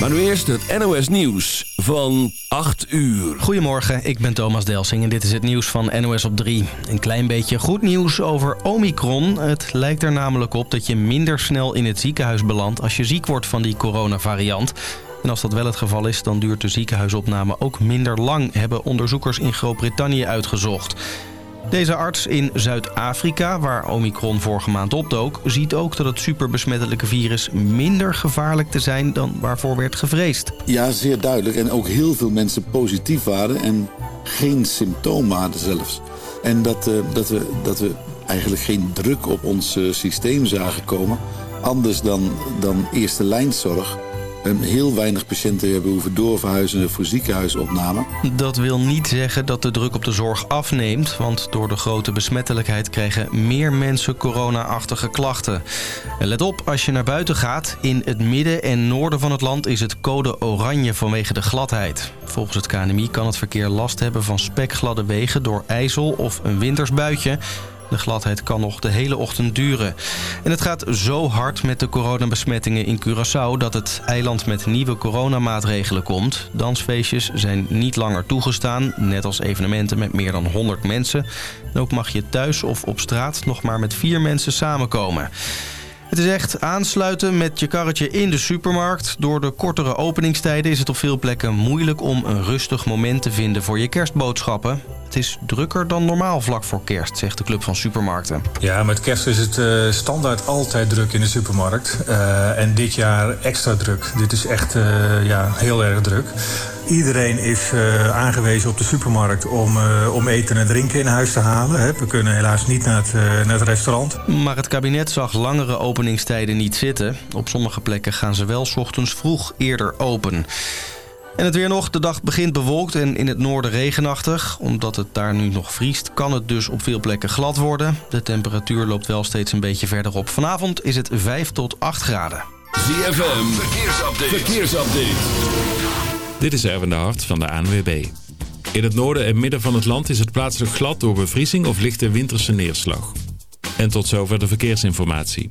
Maar nu eerst het NOS Nieuws van 8 uur. Goedemorgen, ik ben Thomas Delsing en dit is het nieuws van NOS op 3. Een klein beetje goed nieuws over Omicron. Het lijkt er namelijk op dat je minder snel in het ziekenhuis belandt... als je ziek wordt van die coronavariant... En als dat wel het geval is, dan duurt de ziekenhuisopname ook minder lang... hebben onderzoekers in Groot-Brittannië uitgezocht. Deze arts in Zuid-Afrika, waar Omicron vorige maand opdook... ziet ook dat het superbesmettelijke virus minder gevaarlijk te zijn... dan waarvoor werd gevreesd. Ja, zeer duidelijk. En ook heel veel mensen positief waren en geen symptomen hadden zelfs. En dat, uh, dat, we, dat we eigenlijk geen druk op ons uh, systeem zagen komen... anders dan, dan eerste lijnzorg heel weinig patiënten hebben hoeven doorverhuizen voor ziekenhuisopname. Dat wil niet zeggen dat de druk op de zorg afneemt... want door de grote besmettelijkheid krijgen meer mensen corona-achtige klachten. En let op, als je naar buiten gaat, in het midden en noorden van het land... is het code oranje vanwege de gladheid. Volgens het KNMI kan het verkeer last hebben van spekgladde wegen... door ijzel of een wintersbuitje... De gladheid kan nog de hele ochtend duren. En het gaat zo hard met de coronabesmettingen in Curaçao... dat het eiland met nieuwe coronamaatregelen komt. Dansfeestjes zijn niet langer toegestaan, net als evenementen met meer dan 100 mensen. En ook mag je thuis of op straat nog maar met vier mensen samenkomen. Het is echt aansluiten met je karretje in de supermarkt. Door de kortere openingstijden is het op veel plekken moeilijk om een rustig moment te vinden voor je kerstboodschappen. Het is drukker dan normaal vlak voor kerst, zegt de Club van Supermarkten. Ja, met kerst is het uh, standaard altijd druk in de supermarkt. Uh, en dit jaar extra druk. Dit is echt uh, ja, heel erg druk. Iedereen is aangewezen op de supermarkt om, om eten en drinken in huis te halen. Hè. We kunnen helaas niet naar het, naar het restaurant. Maar het kabinet zag langere openingstijden niet zitten. Op sommige plekken gaan ze wel 's ochtends vroeg eerder open. En het weer nog. De dag begint bewolkt en in het noorden regenachtig. Omdat het daar nu nog vriest, kan het dus op veel plekken glad worden. De temperatuur loopt wel steeds een beetje verder op. Vanavond is het 5 tot 8 graden. ZFM, verkeersupdate. verkeersupdate. Dit is Erwin de Hart van de ANWB. In het noorden en midden van het land is het plaatselijk glad door bevriezing of lichte winterse neerslag. En tot zover de verkeersinformatie.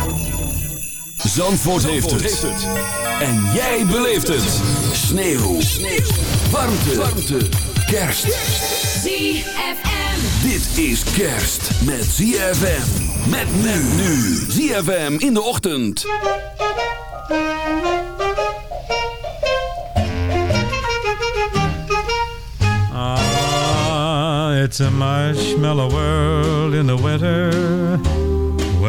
Zandvoort, heeft, het. En jij beleeft het. Sneeuw. Sneeuw. Warmte. Warmte. Kerst. ZFM. Dit is kerst met ZFM. Met men nu. ZFM in de ochtend. Ah, it's a marshmallow world in the winter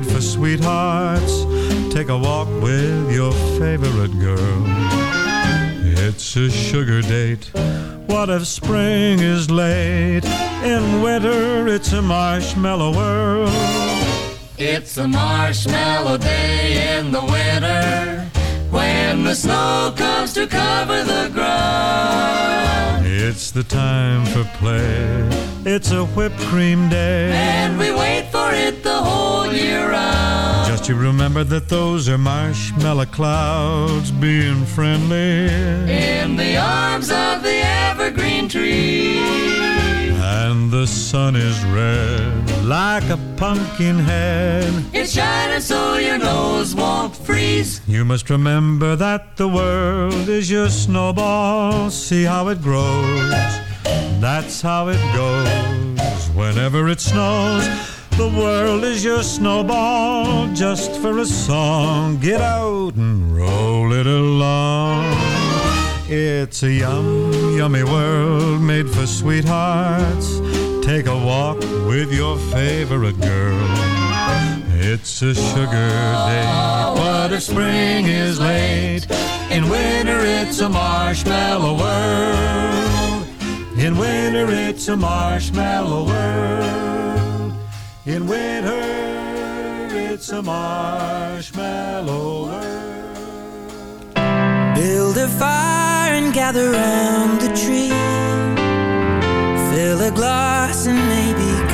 made for sweethearts. Take a walk with your favorite girl. It's a sugar date. What if spring is late? In winter, it's a marshmallow world. It's a marshmallow day in the winter when the snow comes to cover the ground. It's the time for play. It's a whipped cream day. And we wait for it the whole year round. Just you remember that those are marshmallow clouds being friendly. In the arms of the evergreen tree. And the sun is red like a pumpkin head. It's shining so your nose won't freeze. You must remember that the world is your snowball. See how it grows that's how it goes whenever it snows. The world is your snowball just for a song. Get out and roll it along. It's a yum, yummy world made for sweethearts. Take a walk with your favorite girl. It's a sugar day, but if spring is late, in winter it's a marshmallow world. In winter, it's a marshmallow world. In winter, it's a marshmallow world. Build a fire and gather round the tree. Fill a glass and maybe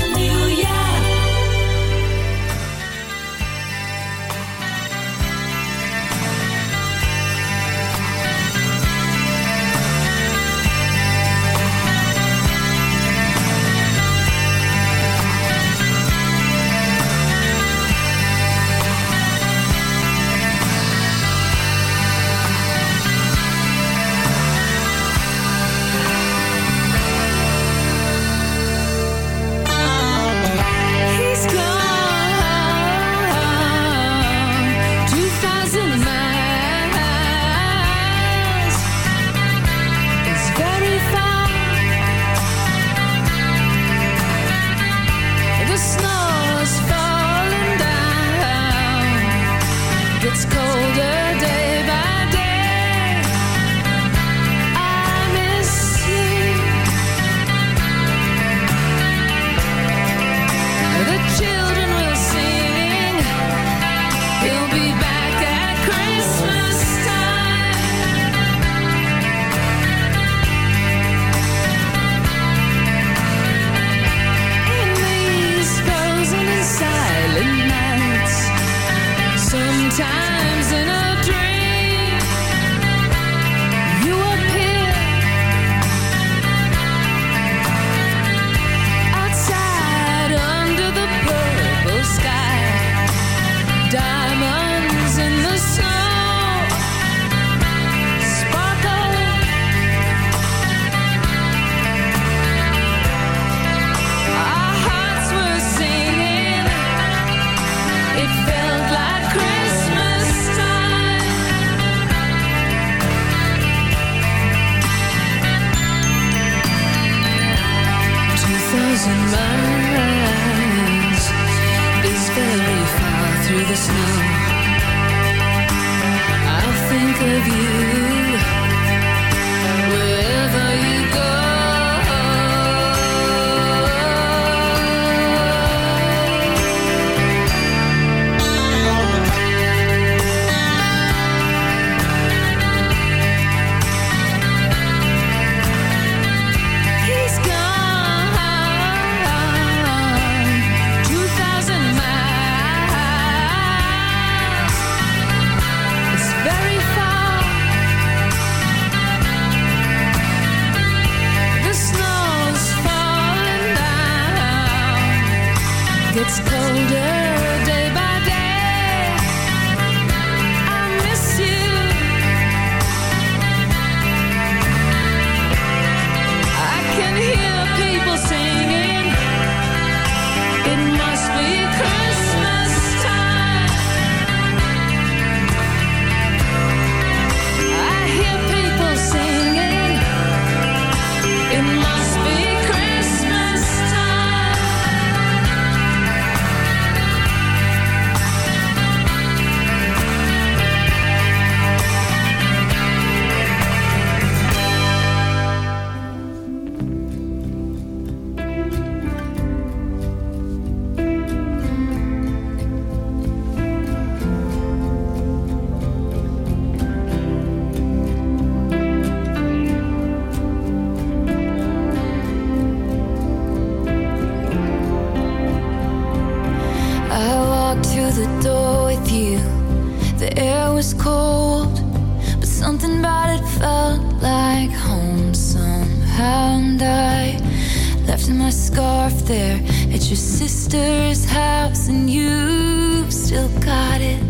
sister's house and you've still got it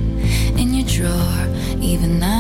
in your drawer even now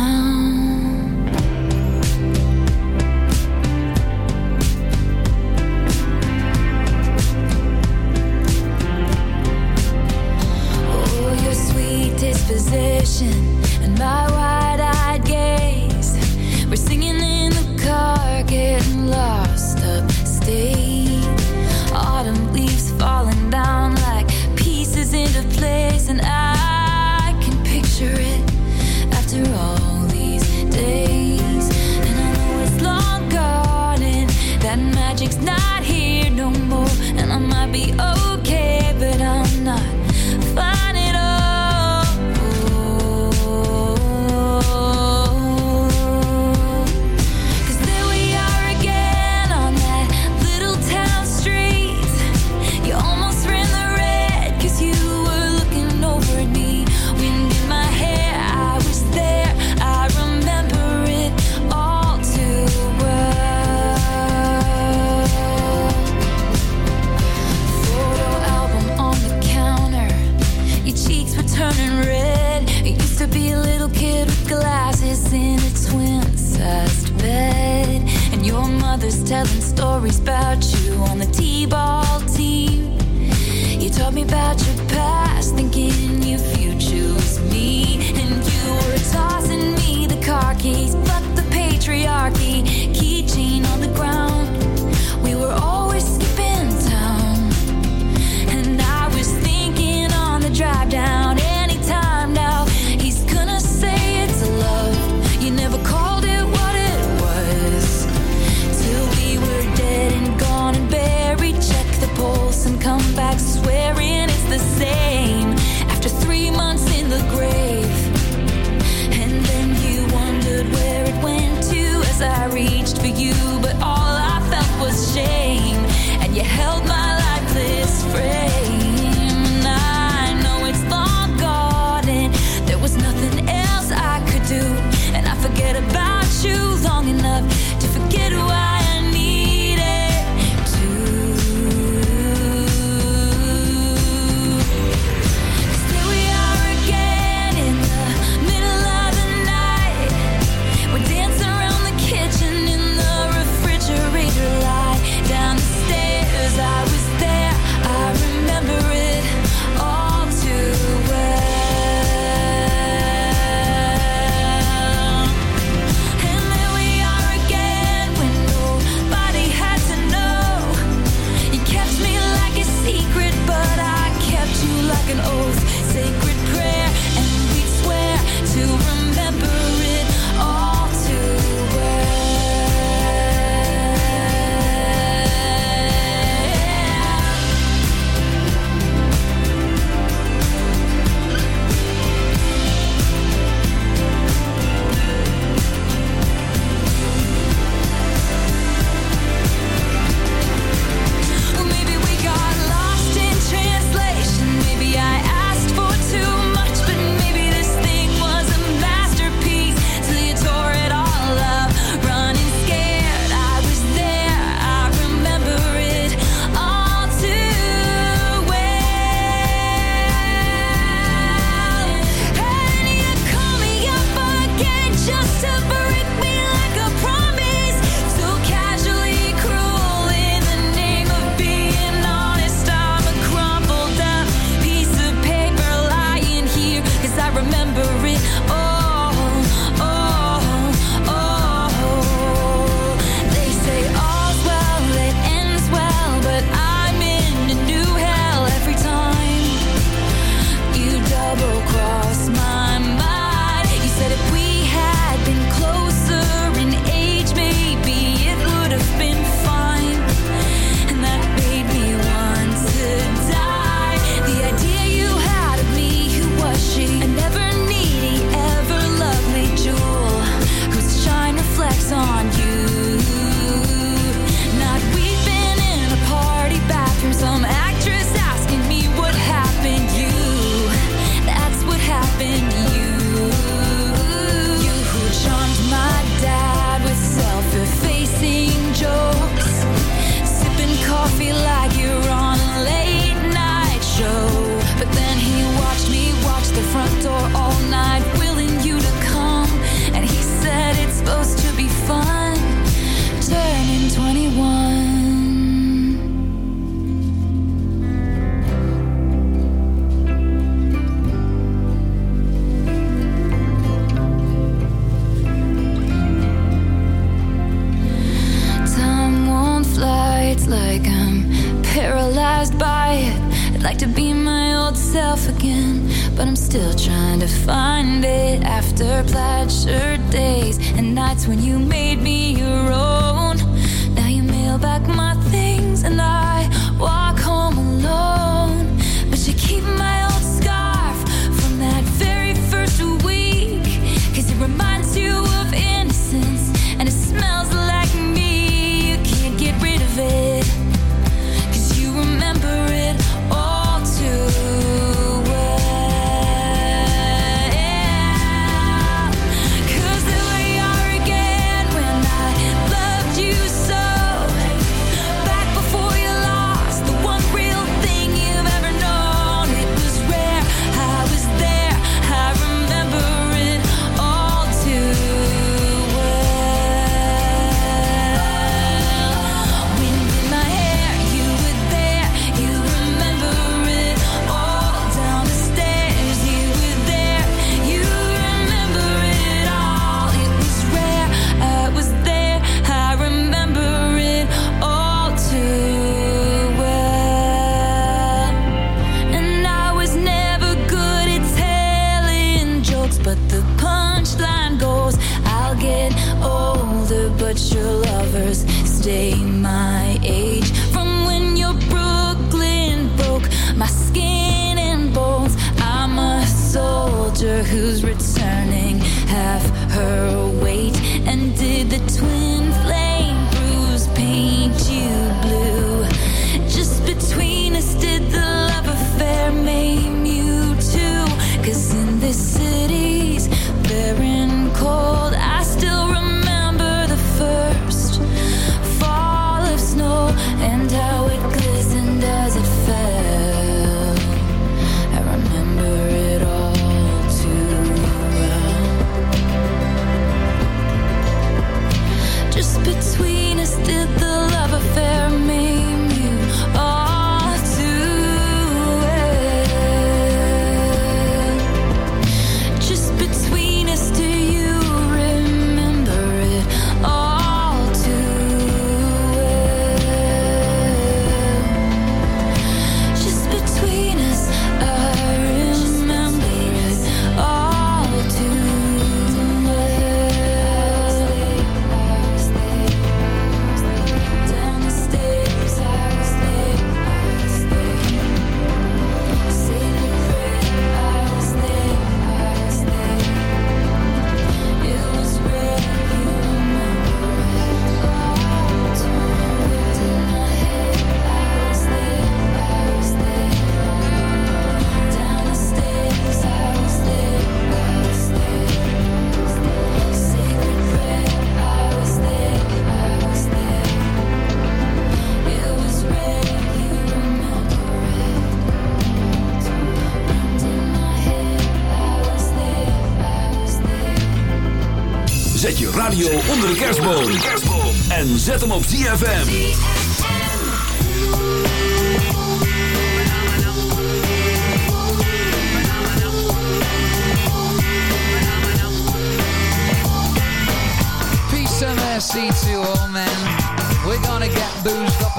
when you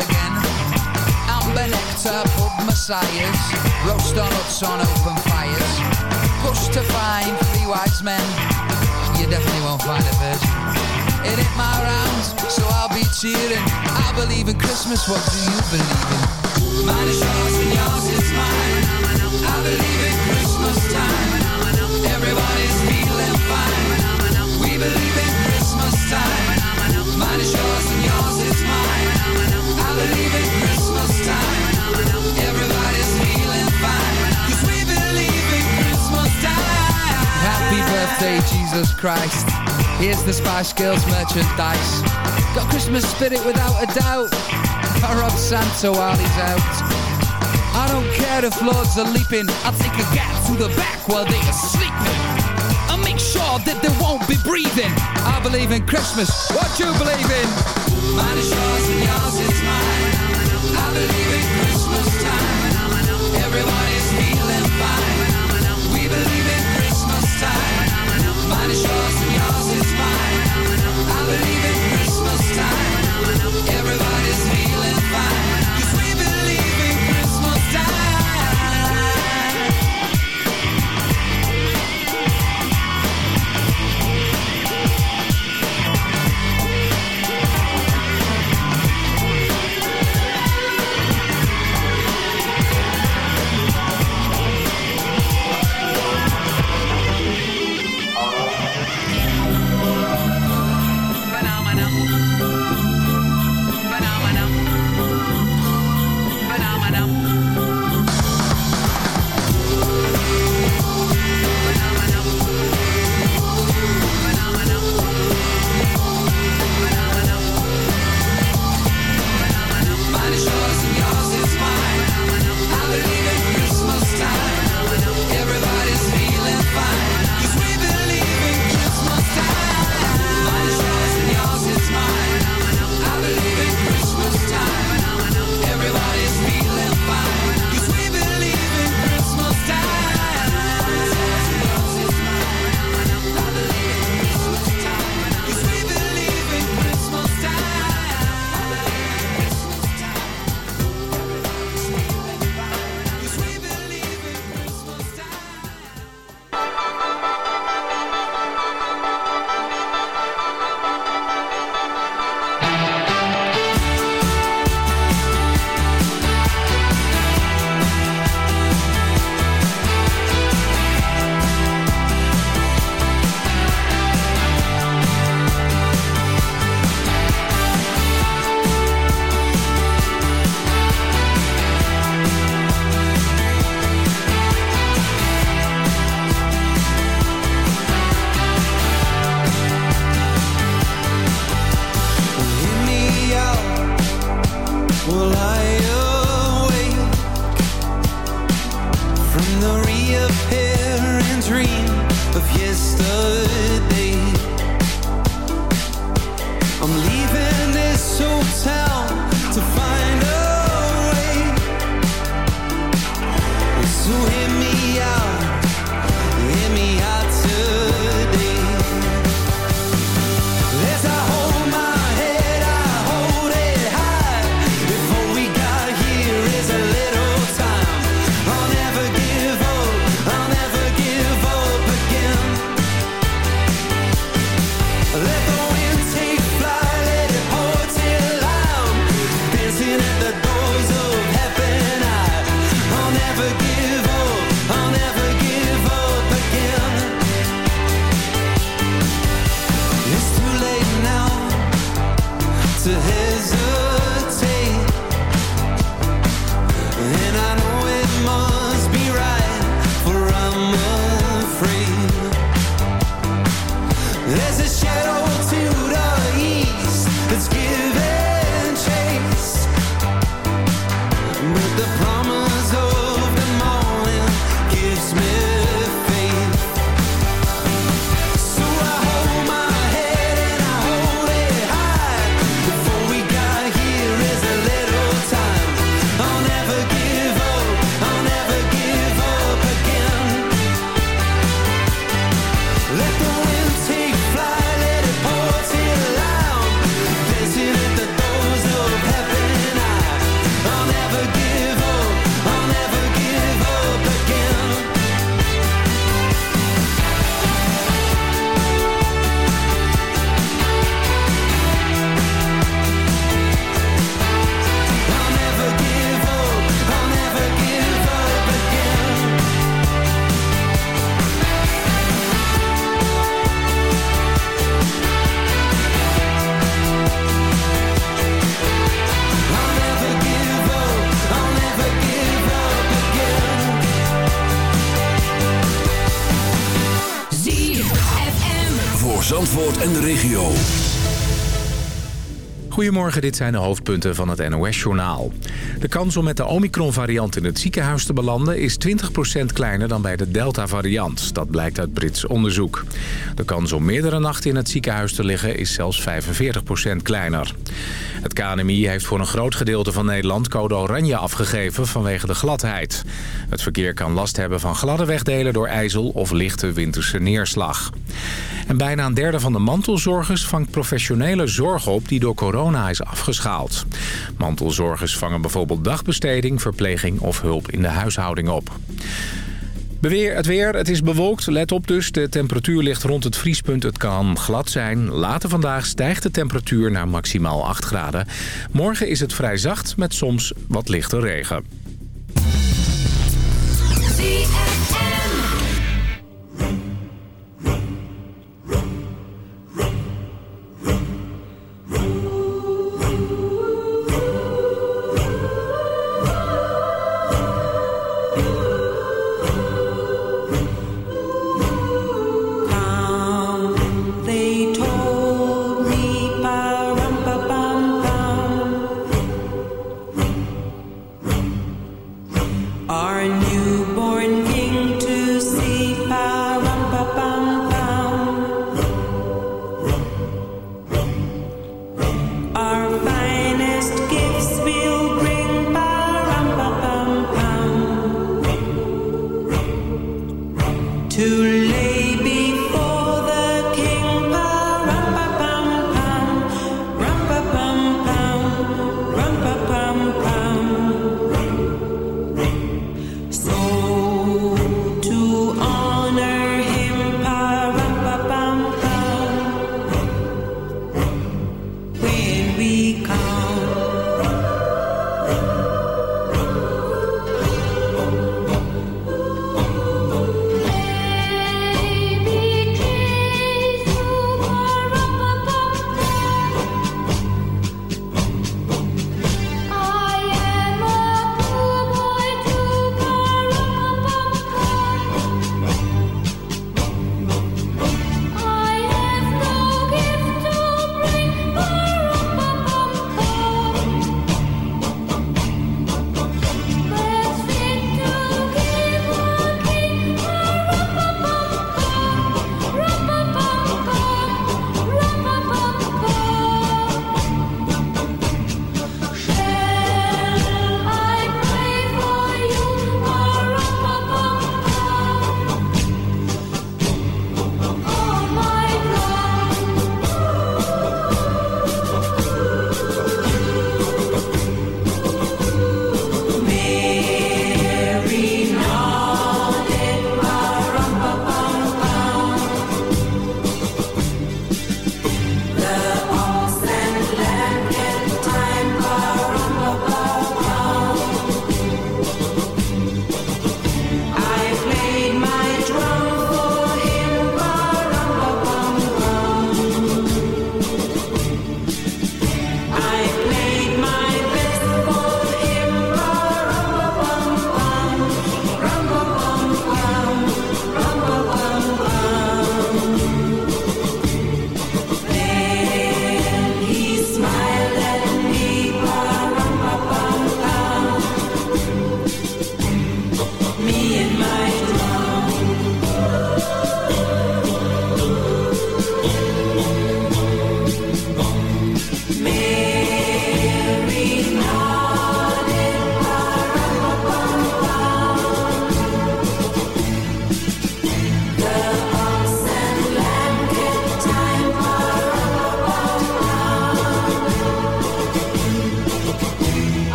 again. Amber nectar, pub messiahs. Roast on huts on open fires. Push to find three wise men. You definitely won't find a virgin. It ain't my round, so I'll be cheering. I believe in Christmas, what do you believe in? Mine is yours and yours is mine. I believe in Christmas time. Everybody's feeling fine. We believe in Christmas time. Happy birthday, Jesus Christ. Here's the Spice Girls merchandise. Got Christmas spirit without a doubt. I rob Santa while he's out. I don't care if lords are leaping. I'll take a gap to the back while they are sleeping. Sure that they won't be breathing. I believe in Christmas. What you believe in? Mine is yours and yours is mine. I believe in Christmas time. En de regio. Goedemorgen, dit zijn de hoofdpunten van het NOS-journaal. De kans om met de Omicron-variant in het ziekenhuis te belanden... is 20% kleiner dan bij de Delta-variant. Dat blijkt uit Brits onderzoek. De kans om meerdere nachten in het ziekenhuis te liggen... is zelfs 45% kleiner. Het KNMI heeft voor een groot gedeelte van Nederland code oranje afgegeven vanwege de gladheid. Het verkeer kan last hebben van gladde wegdelen door ijzel of lichte winterse neerslag. En bijna een derde van de mantelzorgers vangt professionele zorg op die door corona is afgeschaald. Mantelzorgers vangen bijvoorbeeld dagbesteding, verpleging of hulp in de huishouding op. Beweer het weer, het is bewolkt, let op dus. De temperatuur ligt rond het vriespunt, het kan glad zijn. Later vandaag stijgt de temperatuur naar maximaal 8 graden. Morgen is het vrij zacht met soms wat lichte regen.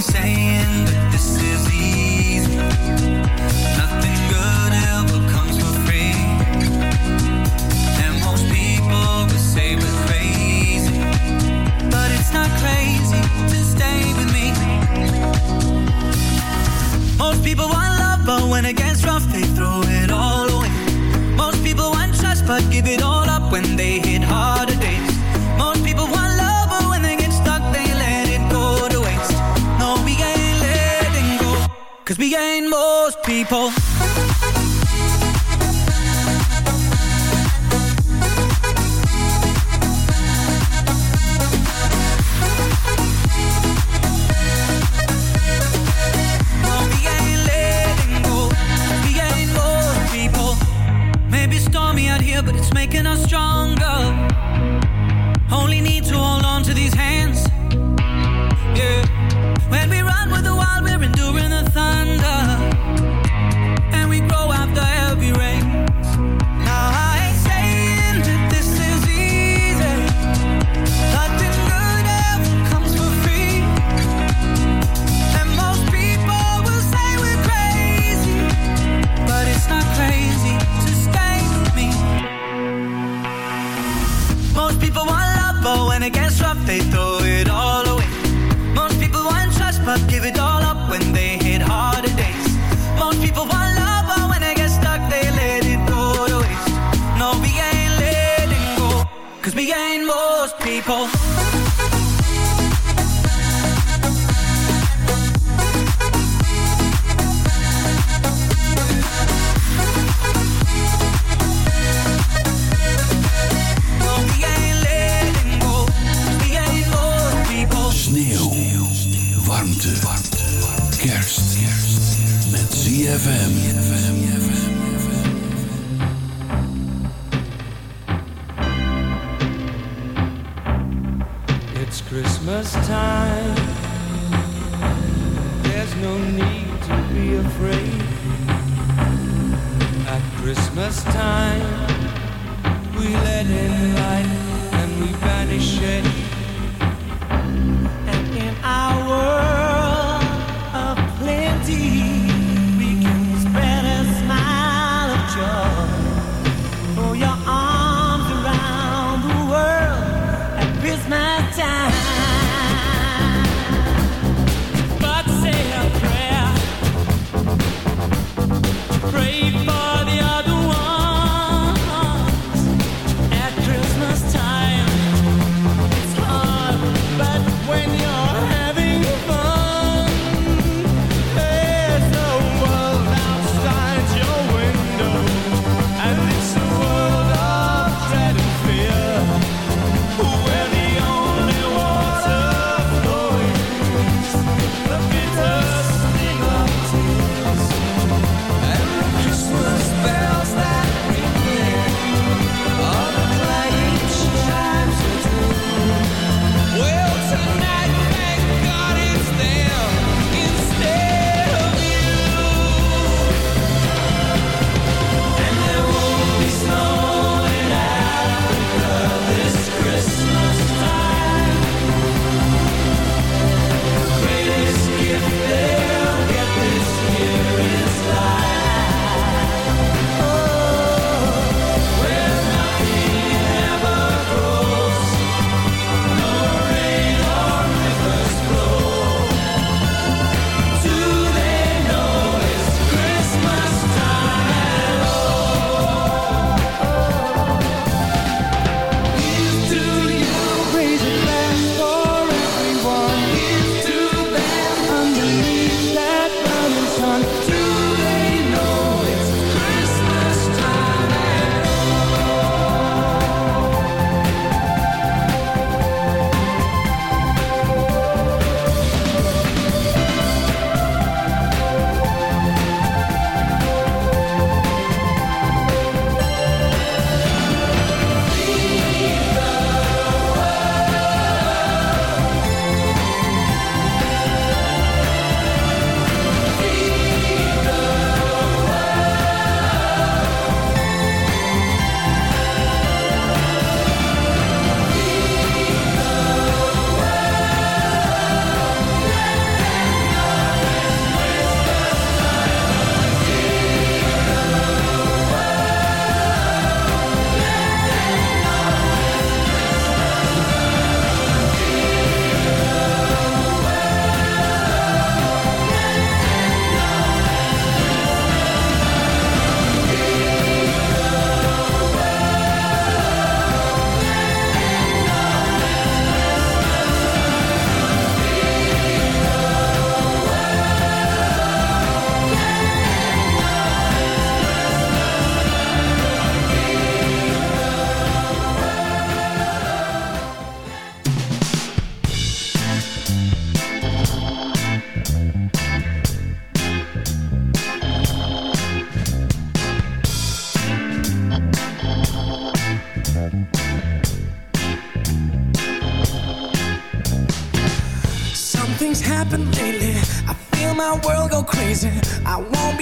saying that this is easy. Nothing good ever comes for free. And most people would say we're crazy. But it's not crazy to stay with me. Most people want love, but when it gets rough, they throw it all away. Most people want trust, but give it all up when they hit harder Cause we ain't most people. Maybe stormy out here, but it's making us stronger.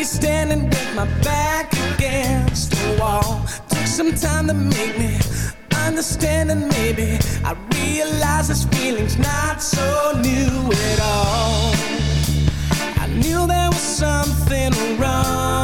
Standing with my back against the wall. Took some time to make me understand, and maybe I realize this feeling's not so new at all. I knew there was something wrong.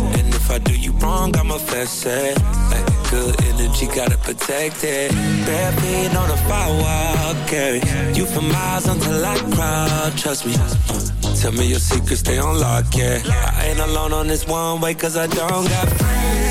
I do you wrong, I'ma fess it. Like good energy, gotta protect it. Bare feet on the firewall, carry you for miles until I crawl. Trust me. Uh, tell me your secrets, stay on lock, yeah. I ain't alone on this one way, cause I don't got friends.